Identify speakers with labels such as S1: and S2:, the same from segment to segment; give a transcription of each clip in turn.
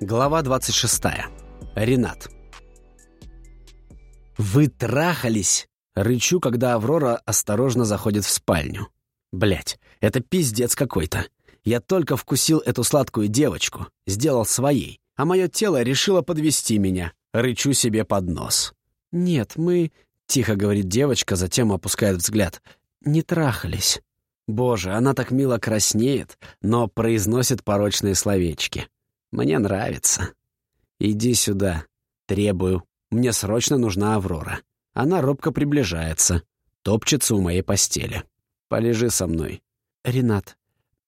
S1: Глава 26. Ренат. «Вы трахались!» — рычу, когда Аврора осторожно заходит в спальню. Блять, это пиздец какой-то. Я только вкусил эту сладкую девочку, сделал своей, а мое тело решило подвести меня. Рычу себе под нос. «Нет, мы...» — тихо говорит девочка, затем опускает взгляд. «Не трахались». Боже, она так мило краснеет, но произносит порочные словечки. Мне нравится. Иди сюда. Требую. Мне срочно нужна Аврора. Она робко приближается. Топчется у моей постели. Полежи со мной. Ренат,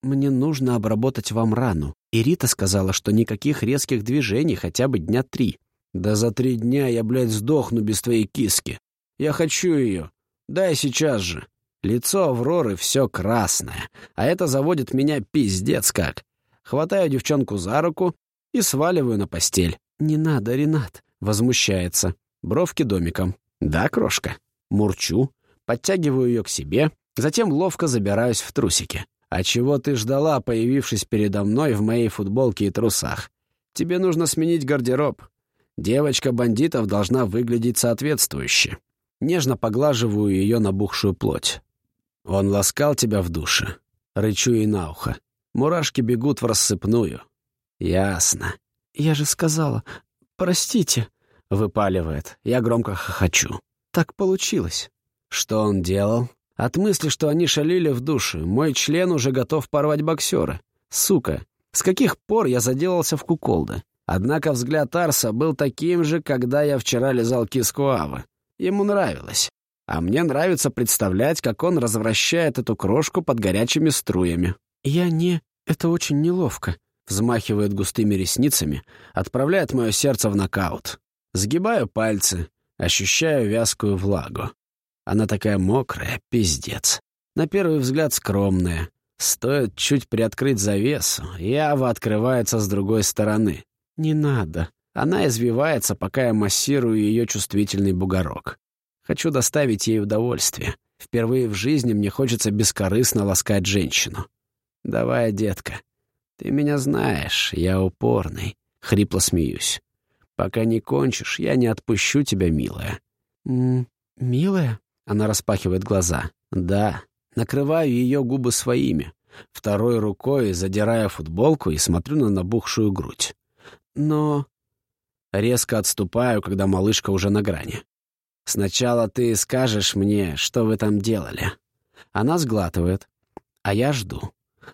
S1: мне нужно обработать вам рану. И Рита сказала, что никаких резких движений хотя бы дня три. Да за три дня я, блядь, сдохну без твоей киски. Я хочу ее. Дай сейчас же. Лицо Авроры все красное, а это заводит меня пиздец как. Хватаю девчонку за руку и сваливаю на постель. «Не надо, Ренат», — возмущается. Бровки домиком. «Да, крошка». Мурчу, подтягиваю ее к себе, затем ловко забираюсь в трусики. «А чего ты ждала, появившись передо мной в моей футболке и трусах? Тебе нужно сменить гардероб. Девочка бандитов должна выглядеть соответствующе». Нежно поглаживаю ее набухшую плоть. Он ласкал тебя в душе. Рычу ей на ухо. Мурашки бегут в рассыпную. Ясно. Я же сказала, простите, выпаливает. Я громко хохочу. Так получилось. Что он делал? От мысли, что они шалили в душе, мой член уже готов порвать боксера. Сука, с каких пор я заделался в куколда? Однако взгляд Арса был таким же, когда я вчера лизал киску Авы. Ему нравилось. А мне нравится представлять, как он развращает эту крошку под горячими струями. «Я не... Это очень неловко», — взмахивает густыми ресницами, отправляет мое сердце в нокаут. Сгибаю пальцы, ощущаю вязкую влагу. Она такая мокрая, пиздец. На первый взгляд скромная. Стоит чуть приоткрыть завесу, и Ава открывается с другой стороны. Не надо. Она извивается, пока я массирую ее чувствительный бугорок. Хочу доставить ей удовольствие. Впервые в жизни мне хочется бескорыстно ласкать женщину. «Давай, детка. Ты меня знаешь, я упорный». Хрипло смеюсь. «Пока не кончишь, я не отпущу тебя, милая». «М «Милая?» Она распахивает глаза. «Да». Накрываю ее губы своими. Второй рукой задирая футболку и смотрю на набухшую грудь. Но... Резко отступаю, когда малышка уже на грани. Сначала ты скажешь мне, что вы там делали». Она сглатывает, а я жду.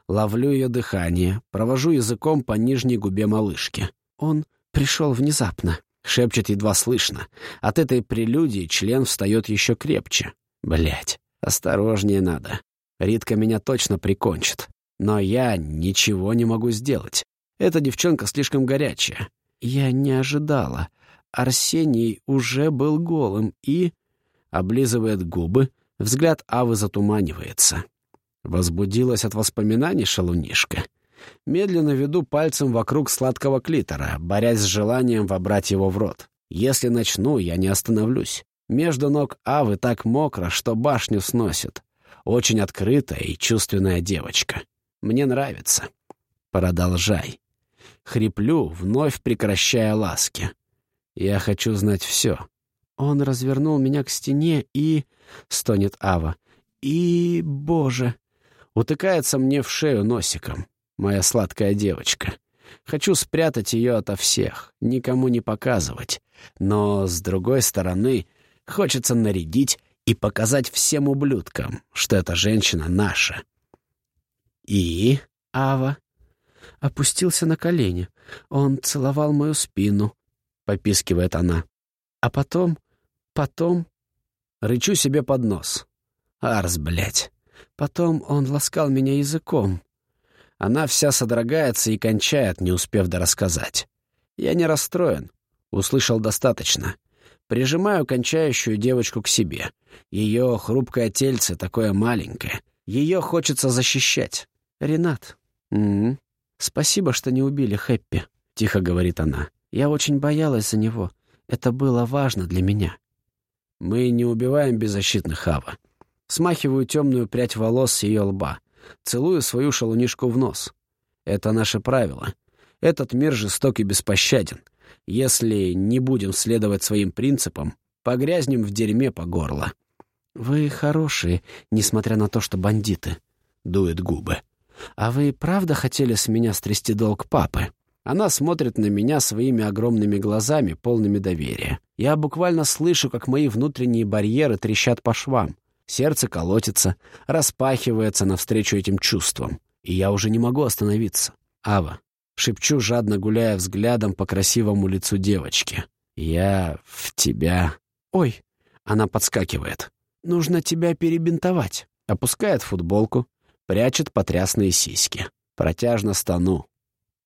S1: Ловлю ее дыхание, провожу языком по нижней губе малышки. Он пришел внезапно, шепчет едва слышно. От этой прелюдии член встает еще крепче. Блять, осторожнее надо. Ритка меня точно прикончит. Но я ничего не могу сделать. Эта девчонка слишком горячая. Я не ожидала. Арсений уже был голым и... Облизывает губы, взгляд Авы затуманивается. Возбудилась от воспоминаний шалунишка. Медленно веду пальцем вокруг сладкого клитора, борясь с желанием вобрать его в рот. Если начну, я не остановлюсь. Между ног Авы так мокро, что башню сносит. Очень открытая и чувственная девочка. Мне нравится. Продолжай. Хриплю, вновь прекращая ласки. Я хочу знать все. Он развернул меня к стене и... Стонет Ава. И... Боже! Утыкается мне в шею носиком. Моя сладкая девочка. Хочу спрятать ее ото всех, никому не показывать. Но, с другой стороны, хочется нарядить и показать всем ублюдкам, что эта женщина наша. И... Ава опустился на колени. Он целовал мою спину, — попискивает она. А потом, потом... Рычу себе под нос. Арс, блядь. Потом он ласкал меня языком. Она вся содрогается и кончает, не успев дорассказать. Я не расстроен. Услышал достаточно. Прижимаю кончающую девочку к себе. Ее хрупкое тельце такое маленькое. Ее хочется защищать. «Ренат, м -м, спасибо, что не убили Хэппи», — тихо говорит она. Я очень боялась за него. Это было важно для меня. Мы не убиваем беззащитных Ава. Смахиваю темную прядь волос с ее лба. Целую свою шалунишку в нос. Это наше правило. Этот мир жесток и беспощаден. Если не будем следовать своим принципам, погрязнем в дерьме по горло. «Вы хорошие, несмотря на то, что бандиты», — дует губы. «А вы правда хотели с меня стрясти долг папы?» Она смотрит на меня своими огромными глазами, полными доверия. Я буквально слышу, как мои внутренние барьеры трещат по швам. Сердце колотится, распахивается навстречу этим чувствам. И я уже не могу остановиться. «Ава», — шепчу, жадно гуляя взглядом по красивому лицу девочки. «Я в тебя...» «Ой!» — она подскакивает. «Нужно тебя перебинтовать». Опускает футболку, прячет потрясные сиськи. Протяжно стану.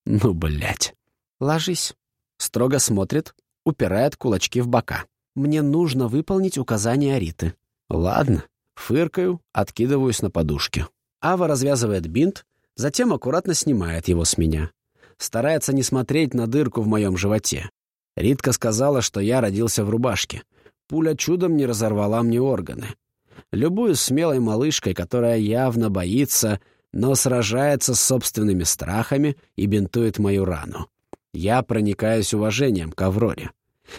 S1: Ну, блядь. Ложись. Строго смотрит, упирает кулачки в бока. Мне нужно выполнить указания Риты. Ладно. Фыркаю, откидываюсь на подушке. Ава развязывает бинт, затем аккуратно снимает его с меня. Старается не смотреть на дырку в моем животе. Ритка сказала, что я родился в рубашке. Пуля чудом не разорвала мне органы. Любую смелой малышкой, которая явно боится, но сражается с собственными страхами и бинтует мою рану. Я проникаюсь уважением к Авроре.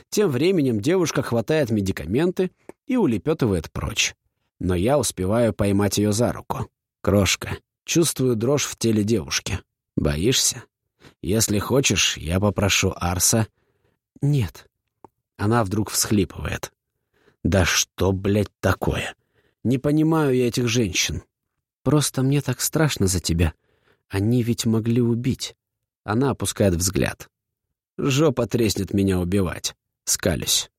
S1: Тем временем девушка хватает медикаменты и улепетывает прочь. Но я успеваю поймать ее за руку. Крошка. Чувствую дрожь в теле девушки. Боишься? Если хочешь, я попрошу Арса. Нет. Она вдруг всхлипывает. Да что, блядь, такое? Не понимаю я этих женщин. Просто мне так страшно за тебя. Они ведь могли убить. Она опускает взгляд. Жопа треснет меня убивать. Скалюсь.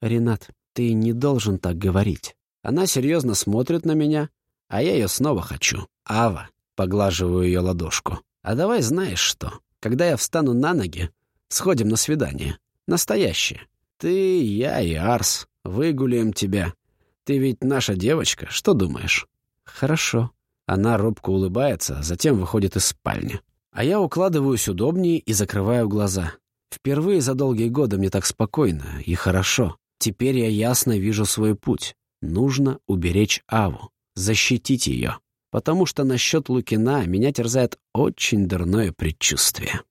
S1: Ренат, ты не должен так говорить. Она серьезно смотрит на меня, а я ее снова хочу. Ава, поглаживаю ее ладошку. А давай знаешь что? Когда я встану на ноги, сходим на свидание. Настоящее. Ты, я и Арс. Выгуляем тебя. Ты ведь наша девочка, что думаешь? Хорошо. Она робко улыбается, а затем выходит из спальни. А я укладываюсь удобнее и закрываю глаза. Впервые за долгие годы мне так спокойно и хорошо. Теперь я ясно вижу свой путь. Нужно уберечь Аву, защитить ее. Потому что насчет Лукина меня терзает очень дурное предчувствие.